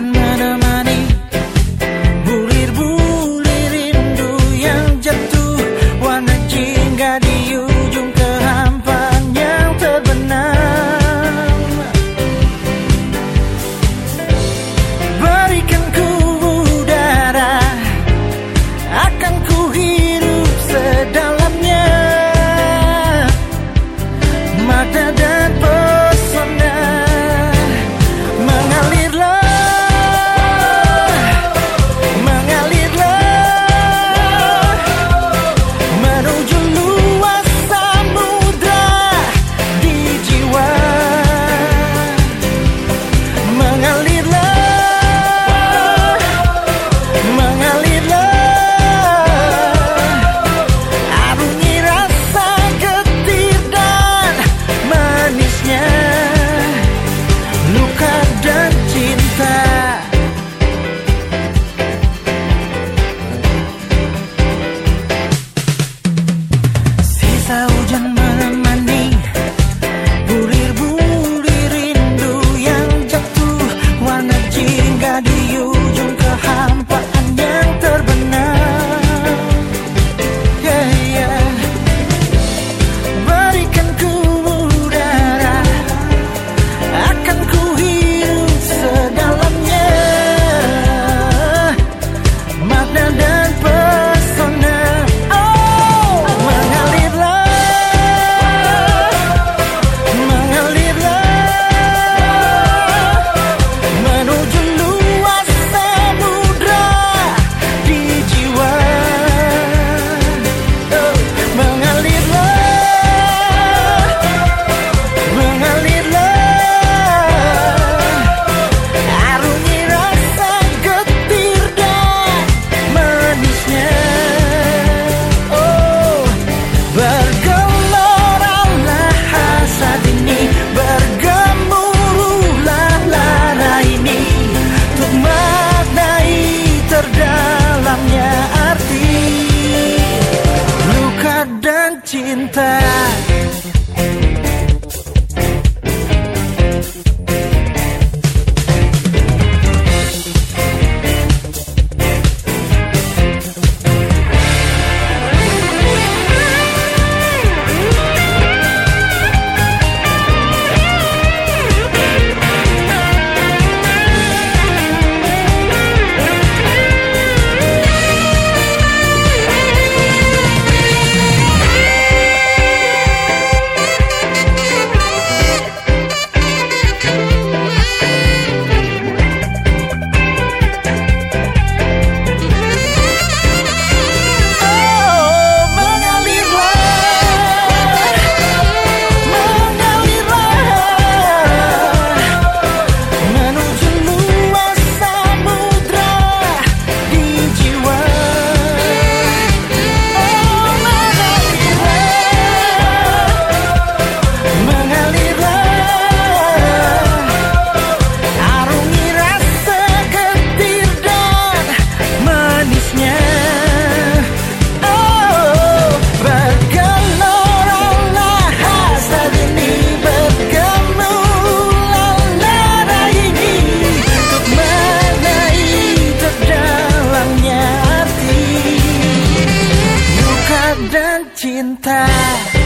menemani bulir-bulir cinta.